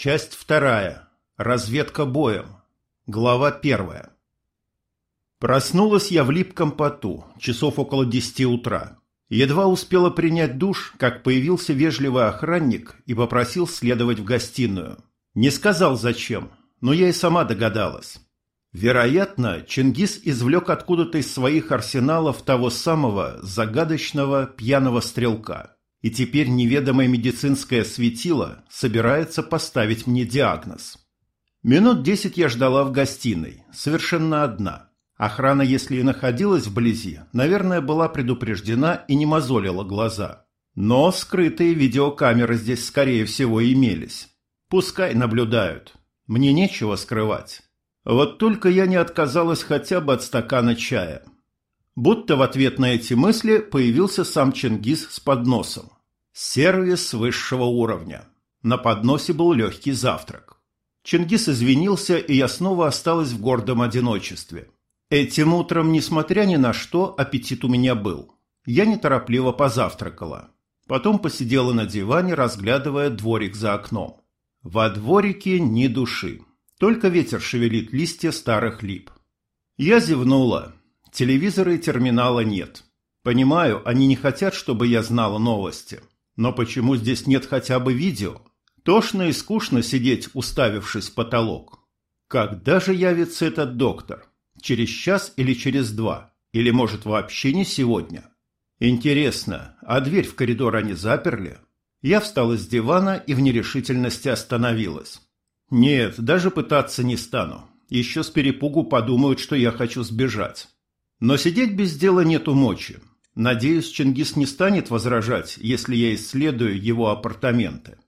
Часть вторая. Разведка боем. Глава первая. Проснулась я в липком поту, часов около десяти утра. Едва успела принять душ, как появился вежливый охранник и попросил следовать в гостиную. Не сказал зачем, но я и сама догадалась. Вероятно, Чингис извлек откуда-то из своих арсеналов того самого загадочного пьяного стрелка. И теперь неведомое медицинское светило собирается поставить мне диагноз. Минут десять я ждала в гостиной, совершенно одна. Охрана, если и находилась вблизи, наверное, была предупреждена и не мозолила глаза. Но скрытые видеокамеры здесь, скорее всего, имелись. Пускай наблюдают. Мне нечего скрывать. Вот только я не отказалась хотя бы от стакана чая. Будто в ответ на эти мысли появился сам Чингис с подносом. Сервис высшего уровня. На подносе был легкий завтрак. Чингис извинился, и я снова осталась в гордом одиночестве. Этим утром, несмотря ни на что, аппетит у меня был. Я неторопливо позавтракала. Потом посидела на диване, разглядывая дворик за окном. Во дворике ни души. Только ветер шевелит листья старых лип. Я зевнула. Телевизора и терминала нет. Понимаю, они не хотят, чтобы я знала новости. Но почему здесь нет хотя бы видео? Тошно и скучно сидеть, уставившись в потолок. Когда же явится этот доктор? Через час или через два? Или, может, вообще не сегодня? Интересно, а дверь в коридор они заперли? Я встала с дивана и в нерешительности остановилась. Нет, даже пытаться не стану. Еще с перепугу подумают, что я хочу сбежать. Но сидеть без дела нету мочи. Надеюсь, Чингис не станет возражать, если я исследую его апартаменты.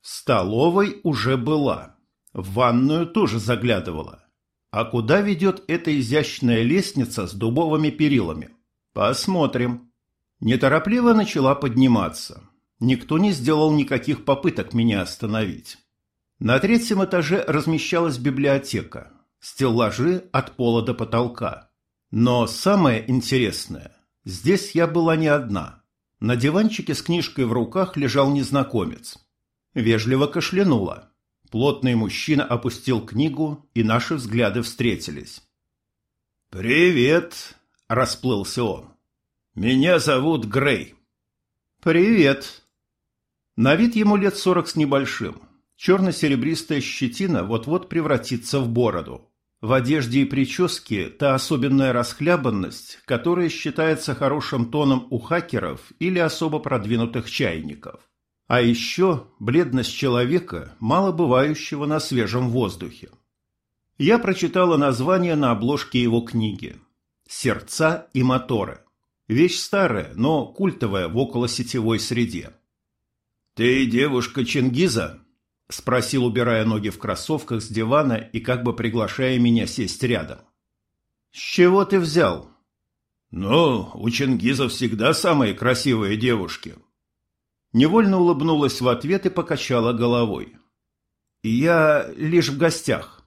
Столовой уже была. В ванную тоже заглядывала. А куда ведет эта изящная лестница с дубовыми перилами? Посмотрим. Неторопливо начала подниматься. Никто не сделал никаких попыток меня остановить. На третьем этаже размещалась библиотека, стеллажи от пола до потолка. Но самое интересное, здесь я была не одна. На диванчике с книжкой в руках лежал незнакомец. Вежливо кашлянула. Плотный мужчина опустил книгу, и наши взгляды встретились. «Привет!» – расплылся он. «Меня зовут Грей». «Привет!» На вид ему лет сорок с небольшим. Черно-серебристая щетина вот-вот превратится в бороду. В одежде и прическе та особенная расхлябанность, которая считается хорошим тоном у хакеров или особо продвинутых чайников. А еще бледность человека, мало бывающего на свежем воздухе. Я прочитала название на обложке его книги «Сердца и моторы». Вещь старая, но культовая в околосетевой среде. «Ты девушка Чингиза?» — спросил, убирая ноги в кроссовках с дивана и как бы приглашая меня сесть рядом. «С чего ты взял?» «Ну, у Чингиза всегда самые красивые девушки». Невольно улыбнулась в ответ и покачала головой. «Я лишь в гостях».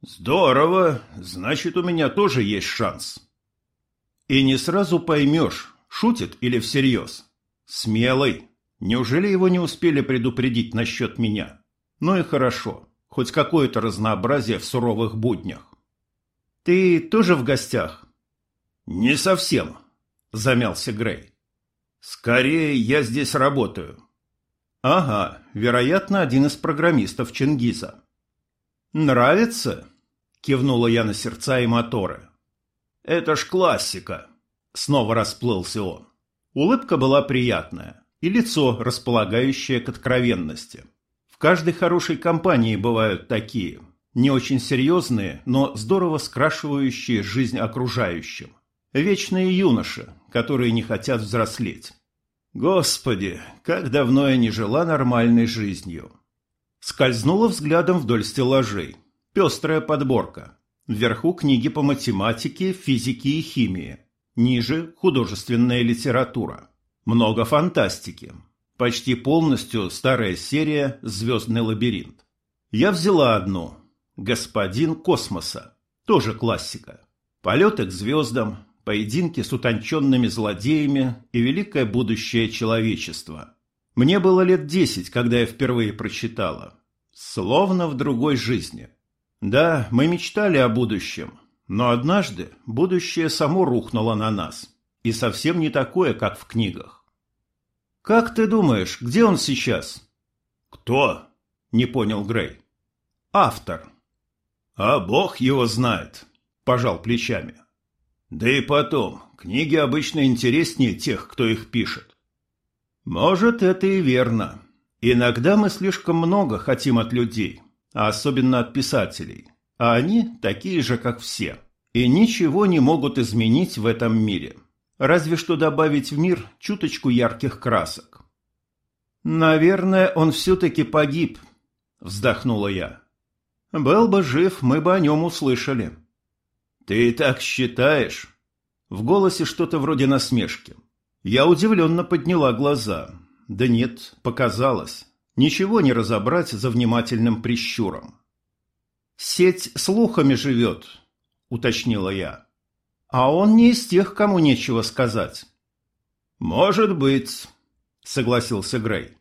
«Здорово! Значит, у меня тоже есть шанс». И не сразу поймешь, шутит или всерьез. Смелый. Неужели его не успели предупредить насчет меня? Ну и хорошо, хоть какое-то разнообразие в суровых буднях. Ты тоже в гостях? Не совсем, замялся Грей. Скорее, я здесь работаю. Ага, вероятно, один из программистов Чингиза. Нравится? Кивнула я на сердца и моторы. Это ж классика. Снова расплылся он. Улыбка была приятная и лицо, располагающее к откровенности. В каждой хорошей компании бывают такие, не очень серьезные, но здорово скрашивающие жизнь окружающим. Вечные юноши, которые не хотят взрослеть. Господи, как давно я не жила нормальной жизнью. Скользнула взглядом вдоль стеллажей. Пестрая подборка. Вверху книги по математике, физике и химии. Ниже художественная литература. Много фантастики. Почти полностью старая серия «Звездный лабиринт». Я взяла одну. «Господин космоса». Тоже классика. Полеты к звездам, поединки с утонченными злодеями и великое будущее человечества. Мне было лет десять, когда я впервые прочитала. Словно в другой жизни. Да, мы мечтали о будущем, но однажды будущее само рухнуло на нас. И совсем не такое, как в книгах. «Как ты думаешь, где он сейчас?» «Кто?» – не понял Грей. «Автор». «А бог его знает», – пожал плечами. «Да и потом, книги обычно интереснее тех, кто их пишет». «Может, это и верно. Иногда мы слишком много хотим от людей, а особенно от писателей, а они такие же, как все, и ничего не могут изменить в этом мире, разве что добавить в мир чуточку ярких красок». «Наверное, он все-таки погиб», – вздохнула я. «Был бы жив, мы бы о нем услышали». «Ты так считаешь?» В голосе что-то вроде насмешки. Я удивленно подняла глаза. Да нет, показалось. Ничего не разобрать за внимательным прищуром. «Сеть слухами живет», — уточнила я. «А он не из тех, кому нечего сказать». «Может быть», — согласился Грей.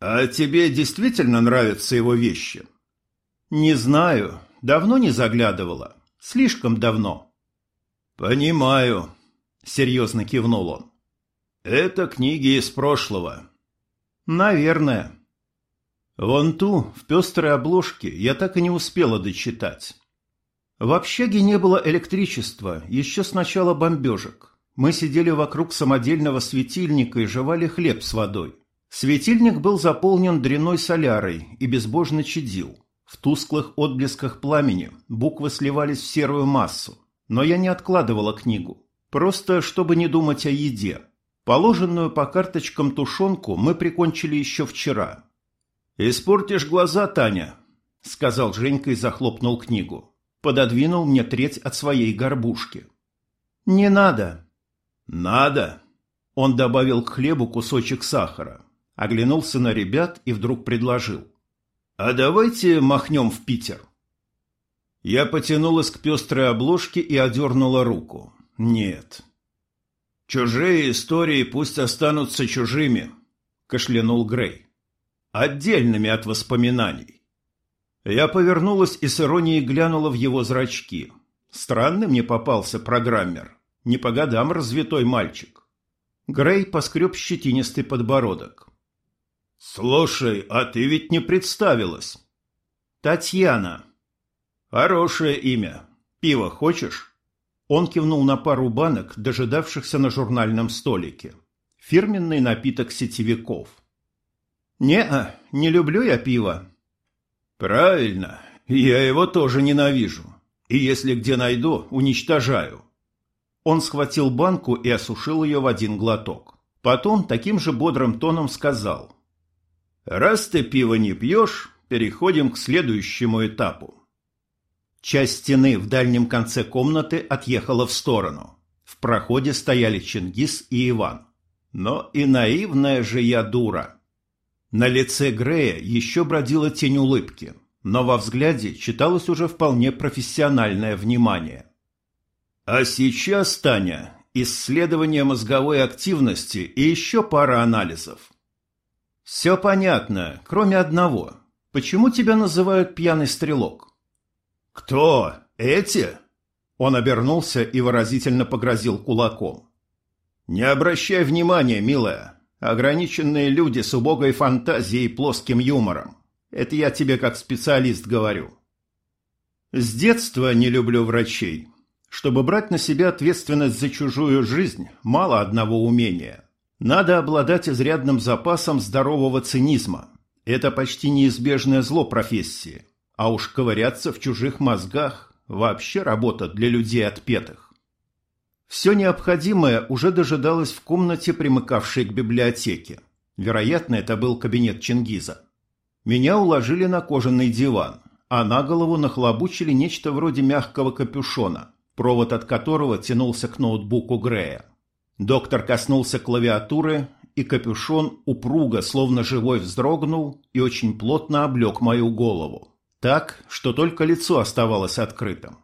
«А тебе действительно нравятся его вещи?» «Не знаю. Давно не заглядывала. Слишком давно». «Понимаю», — серьезно кивнул он. «Это книги из прошлого». «Наверное». Вон ту, в пестрой обложке, я так и не успела дочитать. В общаге не было электричества еще с начала бомбежек. Мы сидели вокруг самодельного светильника и жевали хлеб с водой. Светильник был заполнен дряной солярой и безбожно чадил. В тусклых отблесках пламени буквы сливались в серую массу. Но я не откладывала книгу. Просто, чтобы не думать о еде. Положенную по карточкам тушенку мы прикончили еще вчера. «Испортишь глаза, Таня», — сказал Женька и захлопнул книгу. Пододвинул мне треть от своей горбушки. «Не надо». «Надо». Он добавил к хлебу кусочек сахара оглянулся на ребят и вдруг предложил. «А давайте махнем в Питер». Я потянулась к пестрой обложке и одернула руку. «Нет». «Чужие истории пусть останутся чужими», — кашлянул Грей. «Отдельными от воспоминаний». Я повернулась и с иронией глянула в его зрачки. Странный мне попался программер. Не по годам развитой мальчик. Грей поскреб щетинистый подбородок. «Слушай, а ты ведь не представилась?» «Татьяна». «Хорошее имя. Пиво хочешь?» Он кивнул на пару банок, дожидавшихся на журнальном столике. Фирменный напиток сетевиков. «Не-а, не люблю я пиво». «Правильно. Я его тоже ненавижу. И если где найду, уничтожаю». Он схватил банку и осушил ее в один глоток. Потом таким же бодрым тоном сказал – Раз ты пиво не пьешь, переходим к следующему этапу. Часть стены в дальнем конце комнаты отъехала в сторону. В проходе стояли Чингис и Иван. Но и наивная же я дура. На лице Грея еще бродила тень улыбки, но во взгляде читалось уже вполне профессиональное внимание. А сейчас, Таня, исследование мозговой активности и еще пара анализов. «Все понятно, кроме одного. Почему тебя называют пьяный стрелок?» «Кто? Эти?» Он обернулся и выразительно погрозил кулаком. «Не обращай внимания, милая. Ограниченные люди с убогой фантазией и плоским юмором. Это я тебе как специалист говорю». «С детства не люблю врачей. Чтобы брать на себя ответственность за чужую жизнь, мало одного умения. Надо обладать изрядным запасом здорового цинизма. Это почти неизбежное зло профессии. А уж ковыряться в чужих мозгах – вообще работа для людей отпетых. Все необходимое уже дожидалось в комнате, примыкавшей к библиотеке. Вероятно, это был кабинет Чингиза. Меня уложили на кожаный диван, а на голову нахлобучили нечто вроде мягкого капюшона, провод от которого тянулся к ноутбуку Грея. Доктор коснулся клавиатуры, и капюшон упруго, словно живой, вздрогнул и очень плотно облег мою голову. Так, что только лицо оставалось открытым.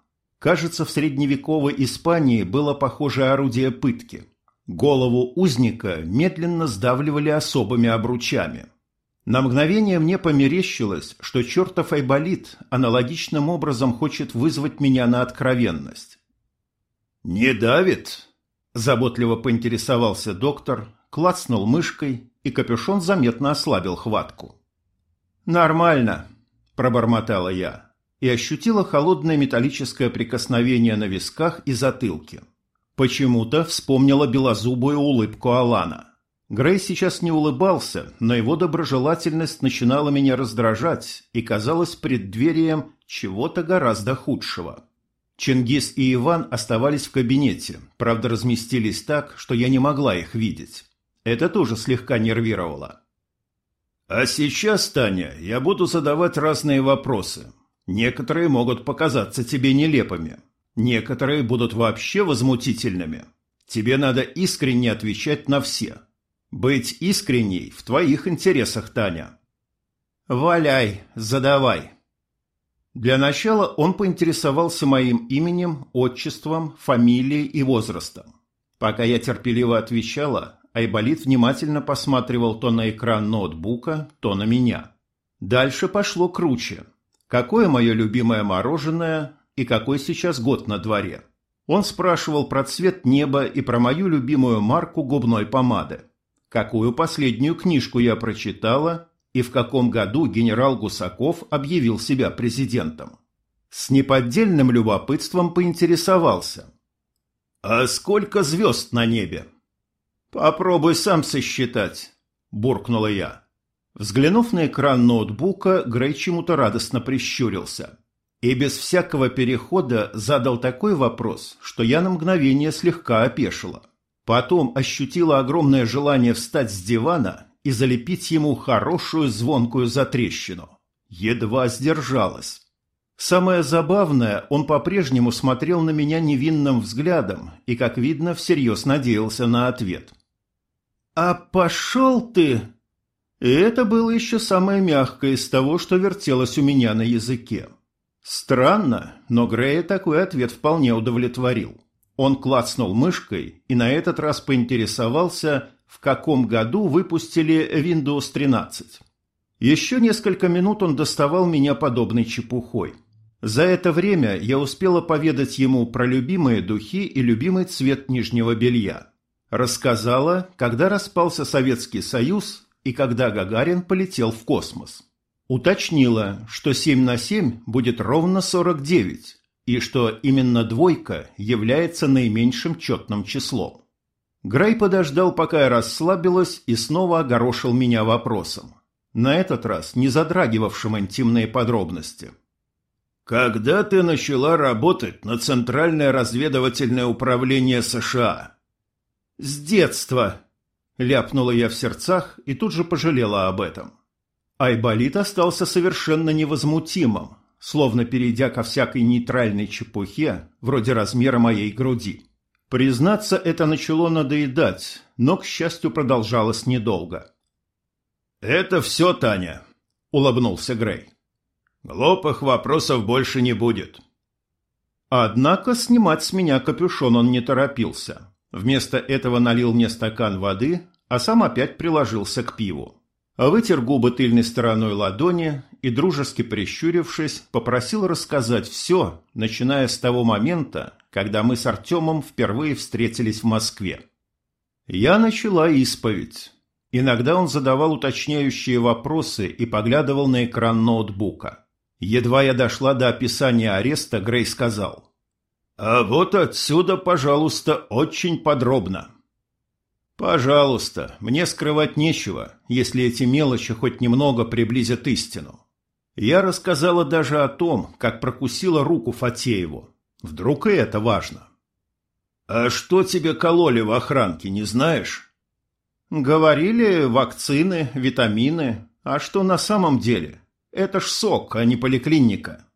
Кажется, в средневековой Испании было похожее орудие пытки. Голову узника медленно сдавливали особыми обручами. На мгновение мне померещилось, что чертов Айболит аналогичным образом хочет вызвать меня на откровенность. «Не давит?» – заботливо поинтересовался доктор, клацнул мышкой, и капюшон заметно ослабил хватку. «Нормально», – пробормотала я и ощутила холодное металлическое прикосновение на висках и затылке. Почему-то вспомнила белозубую улыбку Алана. Грей сейчас не улыбался, но его доброжелательность начинала меня раздражать и казалась преддверием чего-то гораздо худшего. Чингис и Иван оставались в кабинете, правда разместились так, что я не могла их видеть. Это тоже слегка нервировало. «А сейчас, Таня, я буду задавать разные вопросы. Некоторые могут показаться тебе нелепыми, некоторые будут вообще возмутительными. Тебе надо искренне отвечать на все. Быть искренней в твоих интересах, Таня». «Валяй, задавай», для начала он поинтересовался моим именем, отчеством, фамилией и возрастом. Пока я терпеливо отвечала, Айболит внимательно посматривал то на экран ноутбука, то на меня. Дальше пошло круче. Какое мое любимое мороженое и какой сейчас год на дворе? Он спрашивал про цвет неба и про мою любимую марку губной помады. Какую последнюю книжку я прочитала и в каком году генерал Гусаков объявил себя президентом. С неподдельным любопытством поинтересовался. «А сколько звезд на небе?» «Попробуй сам сосчитать», – буркнула я. Взглянув на экран ноутбука, Грей чему-то радостно прищурился. И без всякого перехода задал такой вопрос, что я на мгновение слегка опешила. Потом ощутила огромное желание встать с дивана и залепить ему хорошую звонкую затрещину. Едва сдержалась. Самое забавное, он по-прежнему смотрел на меня невинным взглядом и, как видно, всерьез надеялся на ответ. «А пошел ты!» И это было еще самое мягкое из того, что вертелось у меня на языке. Странно, но Грея такой ответ вполне удовлетворил. Он клацнул мышкой и на этот раз поинтересовался, в каком году выпустили Windows 13. Еще несколько минут он доставал меня подобной чепухой. За это время я успела поведать ему про любимые духи и любимый цвет нижнего белья. Рассказала, когда распался Советский Союз и когда Гагарин полетел в космос. Уточнила, что 7 на 7 будет ровно 49, и что именно двойка является наименьшим четным числом. Грей подождал, пока я расслабилась, и снова огорошил меня вопросом. На этот раз не затрагивавшим интимные подробности. «Когда ты начала работать на Центральное разведывательное управление США?» «С детства!» – ляпнула я в сердцах и тут же пожалела об этом. Айболит остался совершенно невозмутимым, словно перейдя ко всякой нейтральной чепухе, вроде размера моей груди. Признаться, это начало надоедать, но, к счастью, продолжалось недолго. «Это все, Таня», — улыбнулся Грей. «Глупых вопросов больше не будет». Однако снимать с меня капюшон он не торопился. Вместо этого налил мне стакан воды, а сам опять приложился к пиву. Вытер губы тыльной стороной ладони и, дружески прищурившись, попросил рассказать все, начиная с того момента, когда мы с Артемом впервые встретились в Москве. Я начала исповедь. Иногда он задавал уточняющие вопросы и поглядывал на экран ноутбука. Едва я дошла до описания ареста, Грей сказал. «А вот отсюда, пожалуйста, очень подробно». «Пожалуйста, мне скрывать нечего, если эти мелочи хоть немного приблизят истину». Я рассказала даже о том, как прокусила руку Фатееву, Вдруг и это важно. А что тебе кололи в охранке, не знаешь? Говорили вакцины, витамины. А что на самом деле? Это ж сок, а не поликлиника.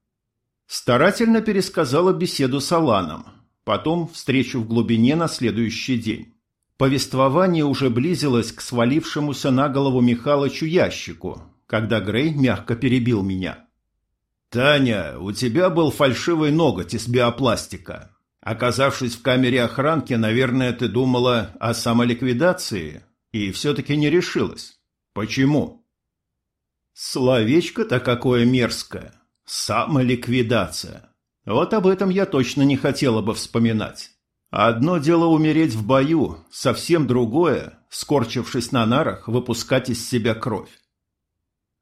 Старательно пересказала беседу с Аланом. Потом встречу в глубине на следующий день. Повествование уже близилось к свалившемуся на голову Михалычу ящику, когда Грей мягко перебил меня. «Таня, у тебя был фальшивый ноготь из биопластика. Оказавшись в камере охранки, наверное, ты думала о самоликвидации и все-таки не решилась. Почему?» Словечко-то какое мерзкое. Самоликвидация. Вот об этом я точно не хотела бы вспоминать. Одно дело умереть в бою, совсем другое, скорчившись на нарах, выпускать из себя кровь.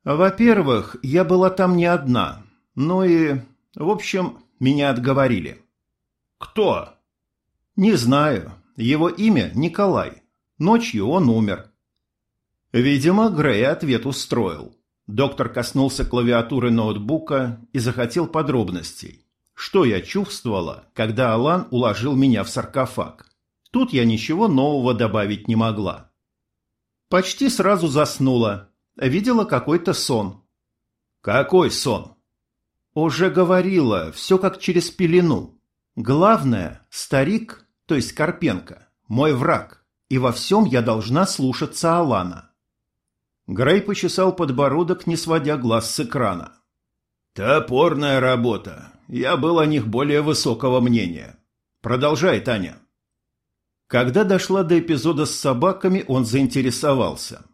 Во-первых, я была там не одна. Ну и, в общем, меня отговорили. Кто? Не знаю. Его имя Николай. Ночью он умер. Видимо, Грей ответ устроил. Доктор коснулся клавиатуры ноутбука и захотел подробностей. Что я чувствовала, когда Алан уложил меня в саркофаг? Тут я ничего нового добавить не могла. Почти сразу заснула. Видела какой-то сон. Какой сон? Уже говорила, все как через пелену. Главное, старик, то есть Карпенко, мой враг, и во всем я должна слушаться Алана. Грей почесал подбородок, не сводя глаз с экрана. «Топорная работа. Я был о них более высокого мнения. Продолжай, Таня». Когда дошла до эпизода с собаками, он заинтересовался.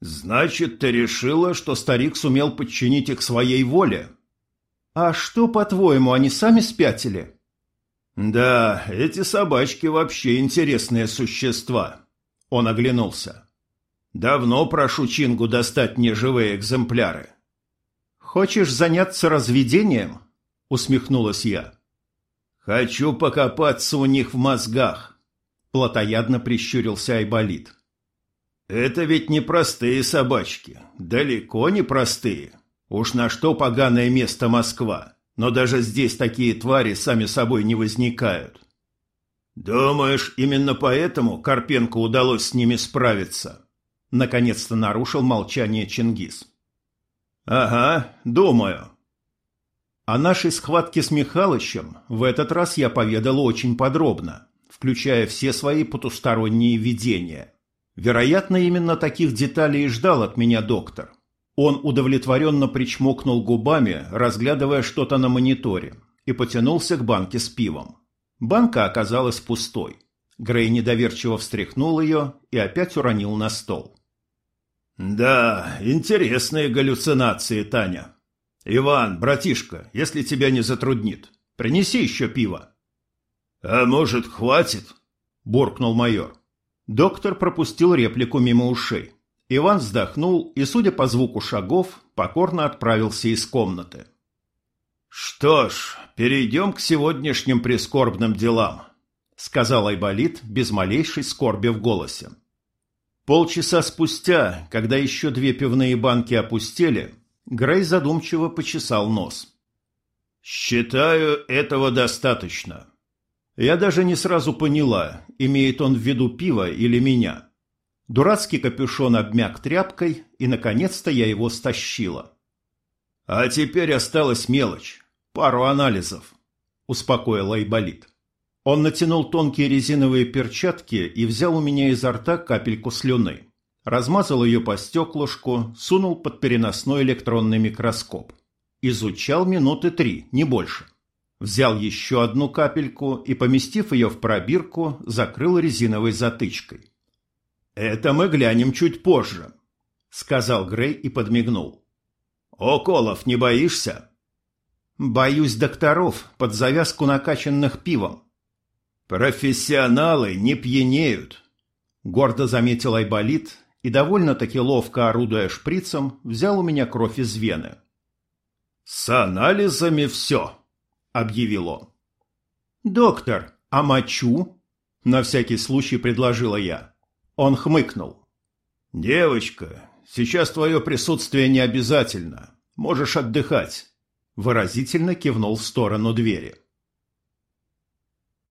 «Значит, ты решила, что старик сумел подчинить их своей воле?» «А что, по-твоему, они сами спятили?» «Да, эти собачки вообще интересные существа», — он оглянулся. «Давно прошу Чингу достать мне живые экземпляры». «Хочешь заняться разведением?» — усмехнулась я. «Хочу покопаться у них в мозгах», — плотоядно прищурился Айболит. «Это ведь не простые собачки, далеко не простые». Уж на что поганое место Москва, но даже здесь такие твари сами собой не возникают. Думаешь, именно поэтому Карпенко удалось с ними справиться? Наконец-то нарушил молчание Чингис. Ага, думаю. О нашей схватке с Михалычем в этот раз я поведал очень подробно, включая все свои потусторонние видения. Вероятно, именно таких деталей и ждал от меня доктор. Он удовлетворенно причмокнул губами, разглядывая что-то на мониторе, и потянулся к банке с пивом. Банка оказалась пустой. Грей недоверчиво встряхнул ее и опять уронил на стол. «Да, интересные галлюцинации, Таня. Иван, братишка, если тебя не затруднит, принеси еще пиво». «А может, хватит?» – буркнул майор. Доктор пропустил реплику мимо ушей. Иван вздохнул и, судя по звуку шагов, покорно отправился из комнаты. «Что ж, перейдем к сегодняшним прискорбным делам», — сказал Айболит без малейшей скорби в голосе. Полчаса спустя, когда еще две пивные банки опустели, Грей задумчиво почесал нос. «Считаю, этого достаточно». Я даже не сразу поняла, имеет он в виду пиво или меня. Дурацкий капюшон обмяк тряпкой, и, наконец-то, я его стащила. «А теперь осталась мелочь. Пару анализов», — успокоил Айболит. Он натянул тонкие резиновые перчатки и взял у меня изо рта капельку слюны. Размазал ее по стеклышку, сунул под переносной электронный микроскоп. Изучал минуты три, не больше. Взял еще одну капельку и, поместив ее в пробирку, закрыл резиновой затычкой. «Это мы глянем чуть позже», — сказал Грей и подмигнул. «Околов не боишься?» «Боюсь докторов под завязку накачанных пивом». «Профессионалы не пьянеют», — гордо заметил Айболит и, довольно-таки ловко орудуя шприцем, взял у меня кровь из вены. «С анализами все», — объявил он. «Доктор, а мочу?» — на всякий случай предложила я. Он хмыкнул. «Девочка, сейчас твое присутствие не обязательно. Можешь отдыхать». Выразительно кивнул в сторону двери.